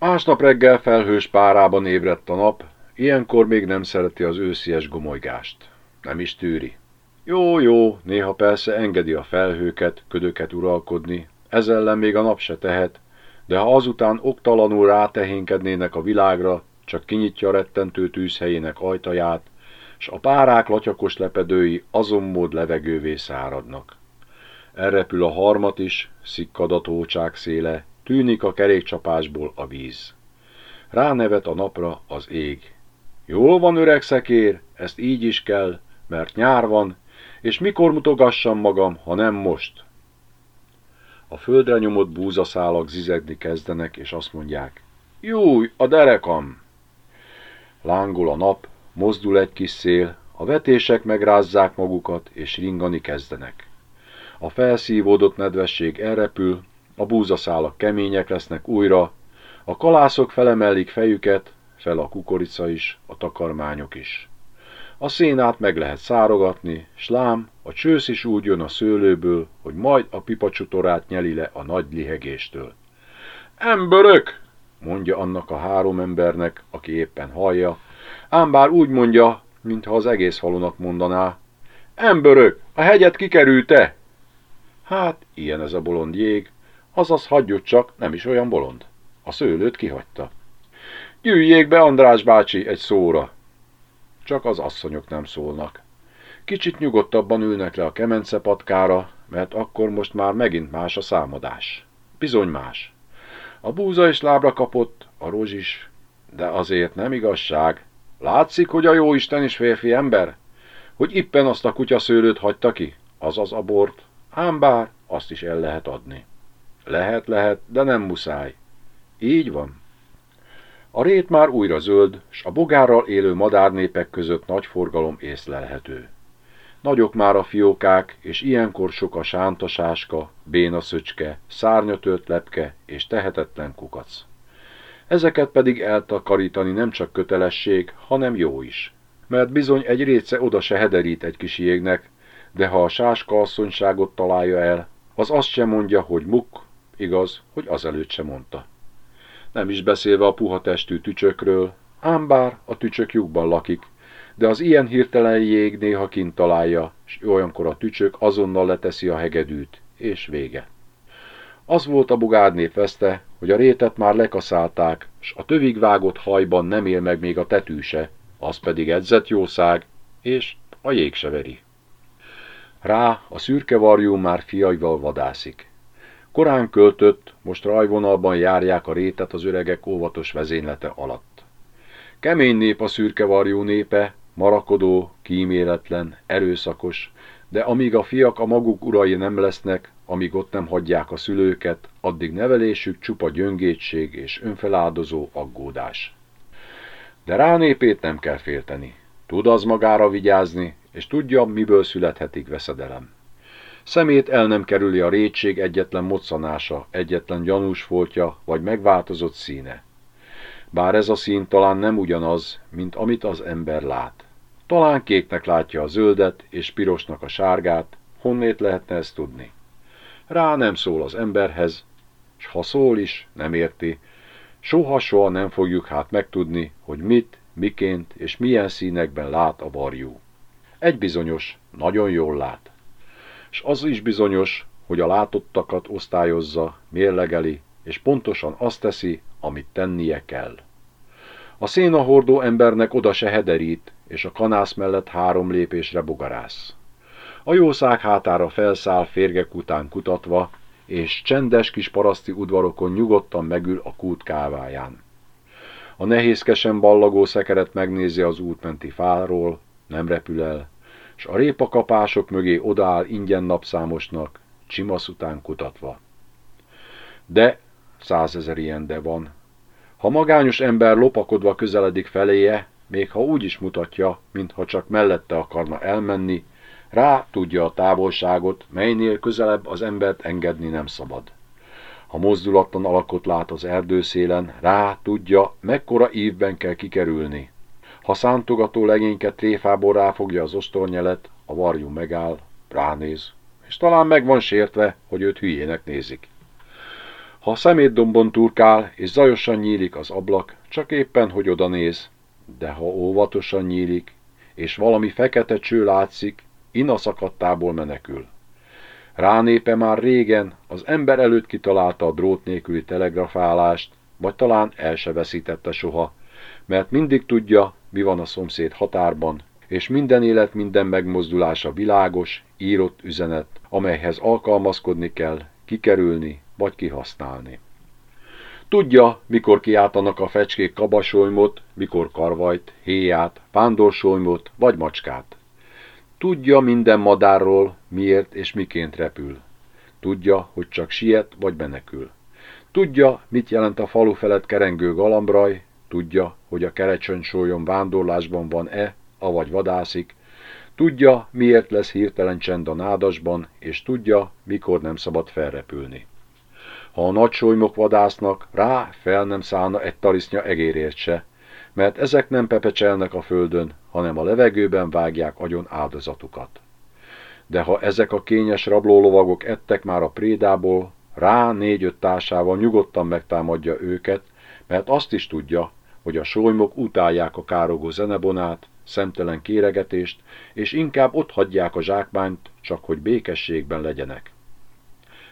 Másnap reggel felhős párában ébredt a nap, ilyenkor még nem szereti az őszies gomolygást. Nem is tűri. Jó, jó, néha persze engedi a felhőket, ködöket uralkodni, ez ellen még a nap se tehet, de ha azután oktalanul rátehénkednének a világra, csak kinyitja a rettentő tűzhelyének ajtaját, s a párák latyakos lepedői azonmód levegővé száradnak. Elrepül a harmat is, szikkad a tócsák széle, tűnik a kerékcsapásból a víz. Ránevet a napra az ég. Jól van, öreg szekér, ezt így is kell, mert nyár van, és mikor mutogassam magam, ha nem most? A földre nyomott búzaszálak zizegni kezdenek, és azt mondják, Júj, a derekam! Lángol a nap, mozdul egy kis szél, a vetések megrázzák magukat, és ringani kezdenek. A felszívódott nedvesség elrepül, a búzaszálak kemények lesznek újra, a kalászok felemelik fejüket, fel a kukorica is, a takarmányok is. A szénát meg lehet szárogatni, s lám, a csősz is úgy jön a szőlőből, hogy majd a pipacsutorát nyeli le a nagy lihegéstől. Emberök! mondja annak a három embernek, aki éppen hallja, ám bár úgy mondja, mintha az egész falunak mondaná. Emberök, a hegyet kikerülte! Hát, ilyen ez a bolond jég, azaz hagyjuk csak, nem is olyan bolond. A szőlőt kihagyta. Gyűjjék be, András bácsi, egy szóra. Csak az asszonyok nem szólnak. Kicsit nyugodtabban ülnek le a kemence patkára, mert akkor most már megint más a számadás. Bizony más. A búza is lábra kapott, a rozs is, de azért nem igazság. Látszik, hogy a jó Isten is férfi ember? Hogy ippen azt a kutyaszőlőt hagyta ki, azaz a bort, ám bár azt is el lehet adni. Lehet, lehet, de nem muszáj. Így van. A rét már újra zöld, s a bogárral élő madárnépek között nagy forgalom észlelhető. Nagyok már a fiókák, és ilyenkor sok a sántasáska, béna szöcske, szárnyatört lepke és tehetetlen kukac. Ezeket pedig eltakarítani nem csak kötelesség, hanem jó is. Mert bizony egy réce oda se hederít egy kis jégnek, de ha a sáska asszonyságot találja el, az azt sem mondja, hogy muk, igaz, hogy azelőtt sem mondta. Nem is beszélve a puha testű tücsökről, ám bár a tücsök lyukban lakik, de az ilyen hirtelen jég néha kint találja, és olyankor a tücsök azonnal leteszi a hegedűt, és vége. Az volt a bugárnép veszte, hogy a rétet már lekaszálták, s a tövig vágott hajban nem él meg még a tetűse, az pedig edzett jószág, és a jég se veri. Rá a szürke varjú már fiaival vadászik. Korán költött, most rajvonalban járják a rétet az öregek óvatos vezénylete alatt. Kemény nép a szürke varjú népe, marakodó, kíméletlen, erőszakos, de amíg a fiak a maguk urai nem lesznek, amíg ott nem hagyják a szülőket, addig nevelésük csupa gyöngétség és önfeláldozó aggódás. De ránépét nem kell félteni. Tud az magára vigyázni, és tudja, miből születhetik veszedelem. Szemét el nem kerüli a rétség egyetlen moccanása, egyetlen gyanús foltja, vagy megváltozott színe. Bár ez a szín talán nem ugyanaz, mint amit az ember lát. Talán kéknek látja a zöldet, és pirosnak a sárgát, honnét lehetne ezt tudni. Rá nem szól az emberhez, s ha szól is, nem érti. Soha-soha nem fogjuk hát megtudni, hogy mit, miként és milyen színekben lát a varjú. Egy bizonyos, nagyon jól lát. És az is bizonyos, hogy a látottakat osztályozza, mérlegeli, és pontosan azt teszi, amit tennie kell. A szénahordó embernek oda se hederít, és a kanász mellett három lépésre bogarász. A jószág hátára felszáll férgek után kutatva, és csendes kis paraszti udvarokon nyugodtan megül a kút káváján. A nehézkesen ballagó szekeret megnézi az útmenti fáról, nem repül el, s a répakapások mögé odaáll ingyen napszámosnak, csimasz után kutatva. De, százezer ilyen de van. Ha magányos ember lopakodva közeledik feléje, még ha úgy is mutatja, mintha csak mellette akarna elmenni, rá tudja a távolságot, melynél közelebb az embert engedni nem szabad. Ha mozdulatlan alakot lát az erdőszélen, rá tudja, mekkora ívben kell kikerülni. Ha szántogató legényke tréfából ráfogja az ostornyelet, a varjú megáll, ránéz, és talán meg van sértve, hogy őt hülyének nézik. Ha a szemétdombon turkál, és zajosan nyílik az ablak, csak éppen, hogy oda néz, de ha óvatosan nyílik, és valami fekete cső látszik, ina szakadtából menekül. Ránépe már régen az ember előtt kitalálta a drót nélküli telegrafálást, vagy talán el se veszítette soha, mert mindig tudja, mi van a szomszéd határban, és minden élet, minden megmozdulása világos, írott üzenet, amelyhez alkalmazkodni kell, kikerülni vagy kihasználni. Tudja, mikor kiáltanak a fecskék kabasolymot, mikor karvajt, héját, vándorsolymot vagy macskát. Tudja minden madárról, miért és miként repül. Tudja, hogy csak siet vagy menekül. Tudja, mit jelent a falu felett kerengő galambraj, tudja, hogy a kerecsönsolyon vándorlásban van-e, avagy vadászik, tudja, miért lesz hirtelen csend a nádasban, és tudja, mikor nem szabad felrepülni. Ha a nagy solymok vadásznak, rá fel nem szállna egy tarisznya egérért se, mert ezek nem pepecselnek a földön, hanem a levegőben vágják agyon áldozatukat. De ha ezek a kényes rablólovagok ettek már a prédából, rá négy-öt társával nyugodtan megtámadja őket, mert azt is tudja, hogy a solymok utálják a károgó zenebonát, szemtelen kéregetést, és inkább ott hagyják a zsákmányt, csak hogy békességben legyenek.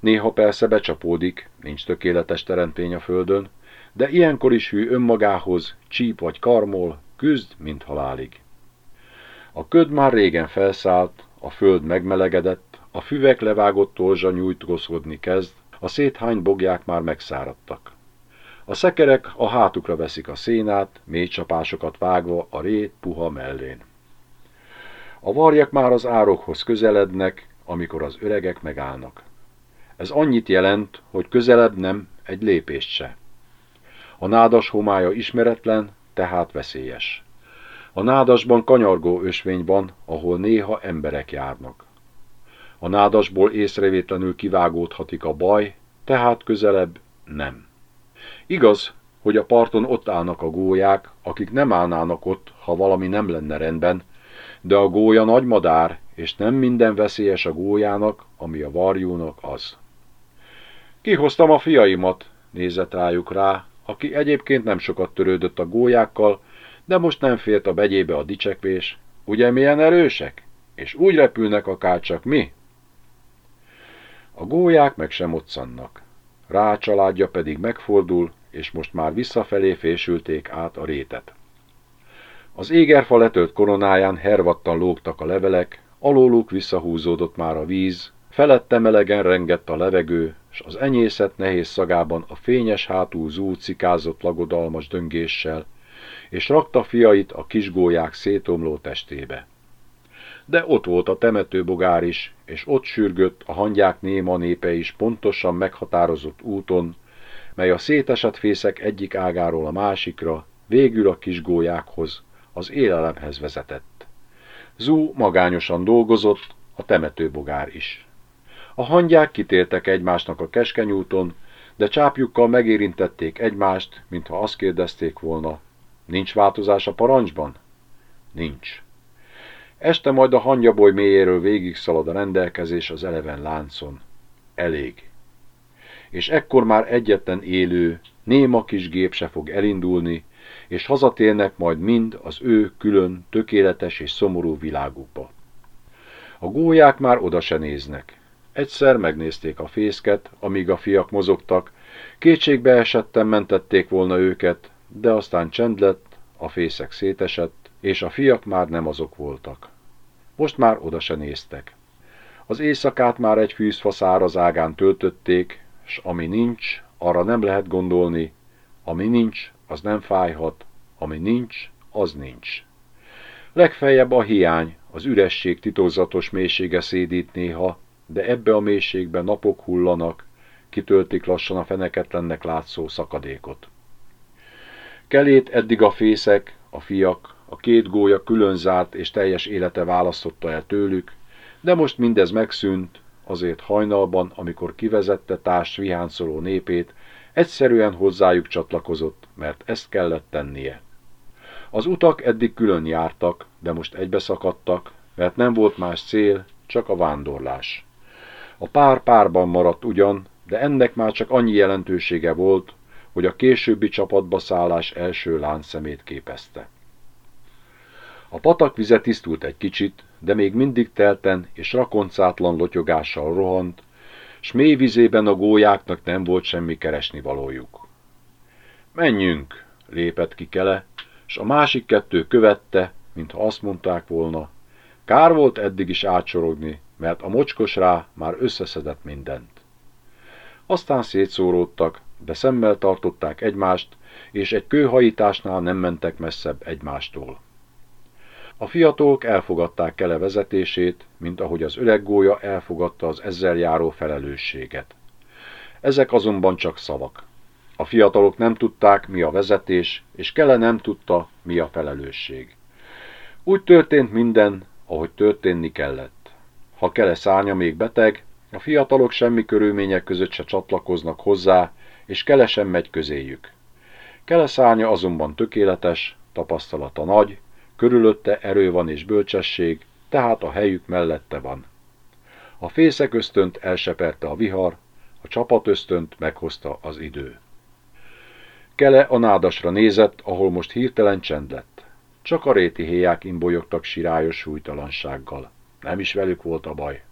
Néha persze becsapódik, nincs tökéletes teremtény a földön, de ilyenkor is hű önmagához, csíp vagy karmol, küzd, mint halálig. A köd már régen felszállt, a föld megmelegedett, a füvek levágott torzsa nyújtgozkodni kezd, a széthány bogják már megszáradtak. A szekerek a hátukra veszik a szénát, mély csapásokat vágva a rét puha mellén. A varjak már az árokhoz közelednek, amikor az öregek megállnak. Ez annyit jelent, hogy közelebb nem egy lépést se. A nádas homája ismeretlen, tehát veszélyes. A nádasban kanyargó ösvény van, ahol néha emberek járnak. A nádasból észrevétlenül kivágódhatik a baj, tehát közelebb nem. Igaz, hogy a parton ott állnak a gólyák, akik nem állnának ott, ha valami nem lenne rendben, de a gólya nagy madár, és nem minden veszélyes a gólyának, ami a varjúnak az. Kihoztam a fiaimat, nézett rájuk rá, aki egyébként nem sokat törődött a gólyákkal, de most nem fért a begyébe a dicsekvés. Ugye milyen erősek? És úgy repülnek akár csak mi? A gólyák meg sem otszannak. Rá családja pedig megfordul, és most már visszafelé fésülték át a rétet. Az égerfa letölt koronáján hervattan lógtak a levelek, alóluk visszahúzódott már a víz, felette melegen rengett a levegő, s az enyészet nehéz szagában a fényes hátú zú cikázott lagodalmas döngéssel, és rakta fiait a kisgólyák szétomló testébe. De ott volt a temetőbogár is, és ott sürgött a hangyák néma népe is pontosan meghatározott úton, mely a szétesett fészek egyik ágáról a másikra, végül a kisgólyákhoz, az élelemhez vezetett. Zú magányosan dolgozott, a temetőbogár is. A hangyák kitértek egymásnak a keskeny úton, de csápjukkal megérintették egymást, mintha azt kérdezték volna, nincs változás a parancsban? Nincs. Este majd a hangyaboly mélyéről végig szalad a rendelkezés az eleven láncon. Elég. És ekkor már egyetlen élő, néma kis gép se fog elindulni, és hazatérnek majd mind az ő külön, tökéletes és szomorú világukba. A gólyák már oda se néznek. Egyszer megnézték a fészket, amíg a fiak mozogtak, kétségbe esetten mentették volna őket, de aztán csend lett, a fészek szétesett, és a fiak már nem azok voltak. Most már oda se néztek. Az éjszakát már egy fűzfa száraz ágán töltötték, s ami nincs, arra nem lehet gondolni, ami nincs, az nem fájhat, ami nincs, az nincs. Legfeljebb a hiány, az üresség titokzatos mélysége szédít néha, de ebbe a mélységbe napok hullanak, kitöltik lassan a feneketlennek látszó szakadékot. Kelét eddig a fészek, a fiak, a két gólya külön zárt és teljes élete választotta el tőlük, de most mindez megszűnt, azért hajnalban, amikor kivezette társ viháncoló népét, egyszerűen hozzájuk csatlakozott, mert ezt kellett tennie. Az utak eddig külön jártak, de most egybeszakadtak, mert nem volt más cél, csak a vándorlás. A pár párban maradt ugyan, de ennek már csak annyi jelentősége volt, hogy a későbbi csapatba szállás első láncszemét képezte. A patakvize tisztult egy kicsit, de még mindig telten és rakoncátlan lotyogással rohant, s mély vizében a gólyáknak nem volt semmi keresni valójuk. Menjünk, lépett ki Kele, s a másik kettő követte, mintha azt mondták volna, kár volt eddig is átsorogni, mert a mocskos rá már összeszedett mindent. Aztán szétszóródtak, de szemmel tartották egymást, és egy kőhajításnál nem mentek messzebb egymástól. A fiatalok elfogadták Kele vezetését, mint ahogy az öreg gólya elfogadta az ezzel járó felelősséget. Ezek azonban csak szavak. A fiatalok nem tudták, mi a vezetés, és Kele nem tudta, mi a felelősség. Úgy történt minden, ahogy történni kellett. Ha Kele szárnya még beteg, a fiatalok semmi körülmények között se csatlakoznak hozzá, és Kele sem megy közéjük. Kele szárnya azonban tökéletes, tapasztalata nagy, körülötte erő van és bölcsesség, tehát a helyük mellette van. A fészek ösztönt elseperte a vihar, a csapat ösztönt meghozta az idő. Kele a nádasra nézett, ahol most hirtelen csend lett. Csak a réti héják imbolyogtak sirályos súlytalansággal. Nem is velük volt a baj.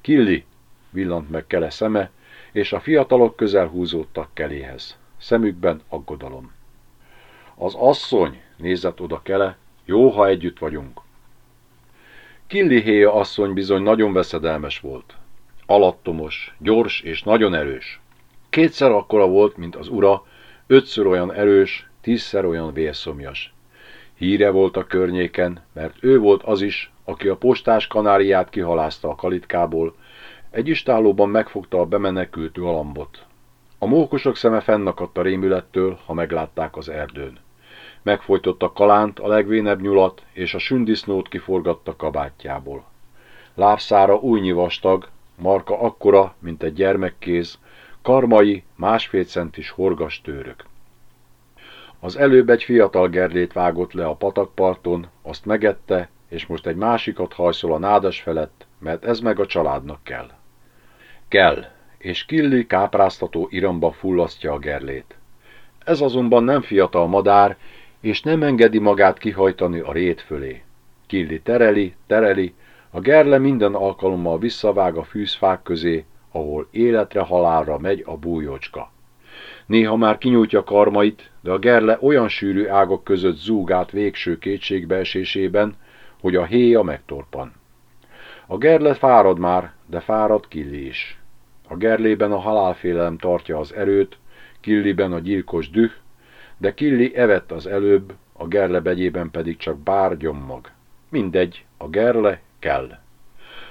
Killi, villant meg Kele szeme, és a fiatalok közel húzódtak Keléhez. Szemükben aggodalom. Az asszony, nézett oda Kele, jó, ha együtt vagyunk. Killi héja asszony bizony nagyon veszedelmes volt. Alattomos, gyors és nagyon erős. Kétszer akkora volt, mint az ura, ötször olyan erős, tízszer olyan vérszomjas. Híre volt a környéken, mert ő volt az is, aki a postás kanáriát kihalázta a kalitkából, egy istállóban megfogta a bemenekült alambot. A mókusok szeme fennakadt a rémülettől, ha meglátták az erdőn. Megfojtotta kalánt, a legvénebb nyulat, és a sündisznót kiforgatta kabátjából. Lábszára újnyi vastag, marka akkora, mint egy gyermekkéz, karmai, másfél centis horgas tőrök. Az előbb egy fiatal gerlét vágott le a patakparton, azt megette, és most egy másikat hajszol a nádas felett, mert ez meg a családnak kell. Kell, és Killi kápráztató iramba fullasztja a gerlét. Ez azonban nem fiatal madár, és nem engedi magát kihajtani a rét fölé. Killi tereli, tereli, a gerle minden alkalommal visszavág a fűzfák közé, ahol életre halálra megy a bújócska. Néha már kinyújtja karmait, de a gerle olyan sűrű ágok között zúg át végső kétségbeesésében, hogy a héja megtorpan. A gerle fárad már, de fárad Killi is. A gerlében a halálfélelem tartja az erőt, Killiben a gyilkos düh, de Killi evett az előbb, a gerle begyében pedig csak bár gyommag. Mindegy, a gerle kell.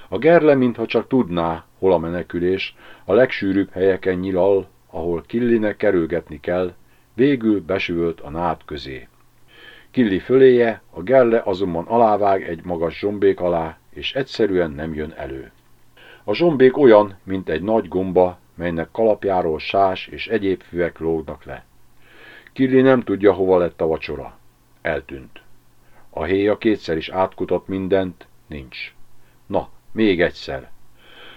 A gerle, mintha csak tudná, hol a menekülés, a legsűrűbb helyeken nyilal, ahol Killinek kerülgetni kell, végül besüvölt a nád közé. Killi föléje, a gerle azonban alávág egy magas zsombék alá, és egyszerűen nem jön elő. A zsombék olyan, mint egy nagy gomba, melynek kalapjáról sás és egyéb füvek lógnak le. Killi nem tudja, hova lett a vacsora. Eltűnt. A héja kétszer is átkutat mindent, nincs. Na, még egyszer.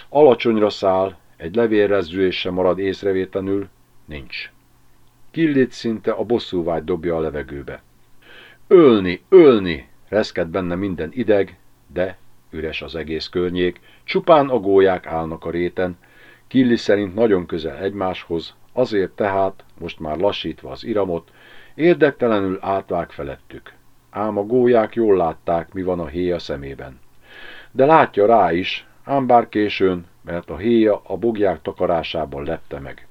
Alacsonyra száll, egy levélrezülés sem marad észrevétlenül, nincs. Killit szinte a bosszúvágy dobja a levegőbe. Ölni, ölni, reszked benne minden ideg, de üres az egész környék, csupán a gólyák állnak a réten, Killi szerint nagyon közel egymáshoz, azért tehát, most már lassítva az iramot, érdektelenül átvág felettük. Ám a gólyák jól látták, mi van a héja szemében. De látja rá is, ám bár későn, mert a héja a bogják takarásában lepte meg.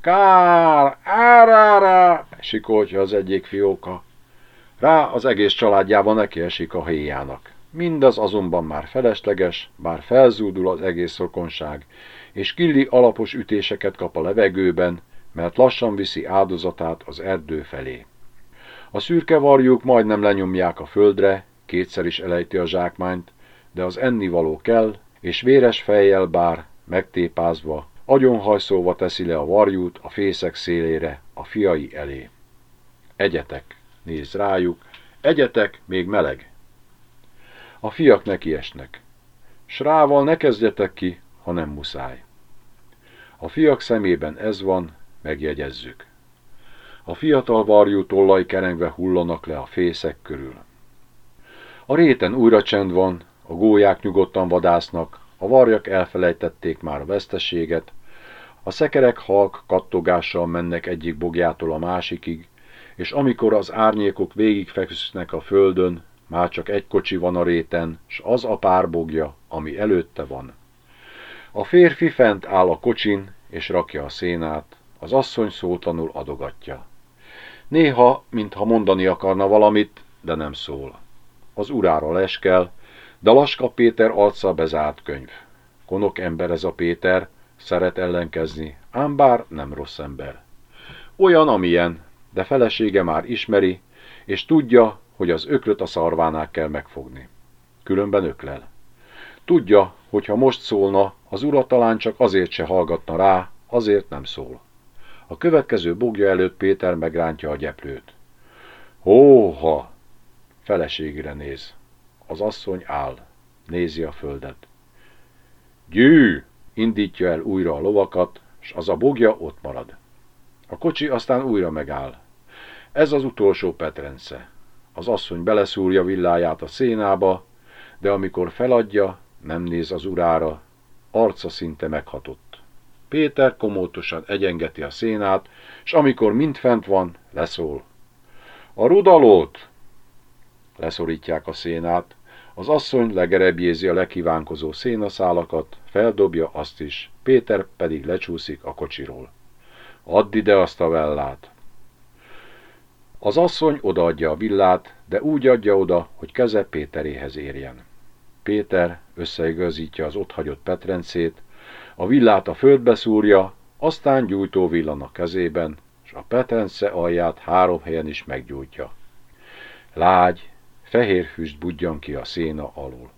Kár, árára, sikoltja az egyik fióka. Rá az egész családjában neki esik a héjának. Mindaz azonban már felesleges, bár felzúdul az egész rokonság, és Killi alapos ütéseket kap a levegőben, mert lassan viszi áldozatát az erdő felé. A szürke varjuk majdnem lenyomják a földre, kétszer is elejti a zsákmányt, de az ennivaló kell, és véres fejjel bár, megtépázva, agyonhajszolva teszi le a varjút a fészek szélére, a fiai elé. Egyetek, néz rájuk, egyetek, még meleg. A fiak nekiesnek. Srával ne kezdjetek ki, ha nem muszáj. A fiak szemében ez van, megjegyezzük. A fiatal varjú tollai kerengve hullanak le a fészek körül. A réten újra csend van, a gólyák nyugodtan vadásznak, a varjak elfelejtették már a veszteséget, a szekerek halk kattogással mennek egyik bogjától a másikig, és amikor az árnyékok végigfeküsznek a földön, már csak egy kocsi van a réten, s az a pár bogja, ami előtte van. A férfi fent áll a kocsin, és rakja a szénát, az asszony szótanul adogatja. Néha, mintha mondani akarna valamit, de nem szól. Az urára leskel, de Laska Péter arca bezárt könyv. Konok ember ez a Péter, szeret ellenkezni, ám bár nem rossz ember. Olyan, amilyen, de felesége már ismeri, és tudja, hogy az ökröt a szarvánál kell megfogni. Különben öklel. Tudja, hogy ha most szólna, az ura talán csak azért se hallgatna rá, azért nem szól. A következő bogja előtt Péter megrántja a gyeplőt. Hóha! Feleségére néz. Az asszony áll. Nézi a földet. Gyű! Indítja el újra a lovakat, s az a bogja ott marad. A kocsi aztán újra megáll. Ez az utolsó Petrence. Az asszony beleszúrja villáját a szénába, de amikor feladja, nem néz az urára, arca szinte meghatott. Péter komótosan egyengeti a szénát, és amikor mind fent van, leszól. A rudalót! Leszorítják a szénát, az asszony legerebjézi a lekívánkozó szénaszálakat, feldobja azt is, Péter pedig lecsúszik a kocsiról. Add ide azt a vellát! Az asszony odaadja a villát, de úgy adja oda, hogy keze Péteréhez érjen. Péter összeigazítja az otthagyott petrencét, a villát a földbe szúrja, aztán gyújtó villan a kezében, és a petrence alját három helyen is meggyújtja. Lágy, fehér füst budjan ki a széna alul.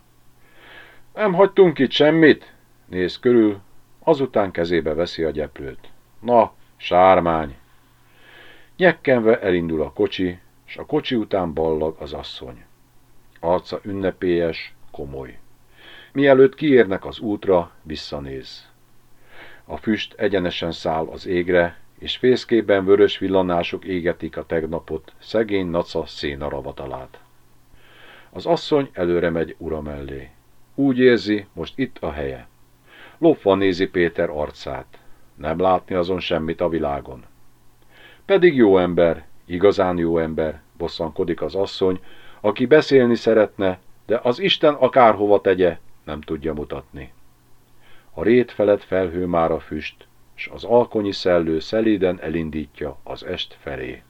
Nem hagytunk itt semmit? Néz körül, azután kezébe veszi a gyeplőt. Na, sármány! Nyekkenve elindul a kocsi, és a kocsi után ballag az asszony. Arca ünnepélyes, komoly. Mielőtt kiérnek az útra, visszanéz. A füst egyenesen száll az égre, és fészkében vörös villanások égetik a tegnapot, szegény naca szénaravatalát. Az asszony előre megy ura mellé. Úgy érzi, most itt a helye. Lopva nézi Péter arcát. Nem látni azon semmit a világon. Pedig jó ember, igazán jó ember, bosszankodik az asszony, aki beszélni szeretne, de az Isten akárhova tegye, nem tudja mutatni. A rét felett felhő már a füst, s az alkonyi szellő szelíden elindítja az est felé.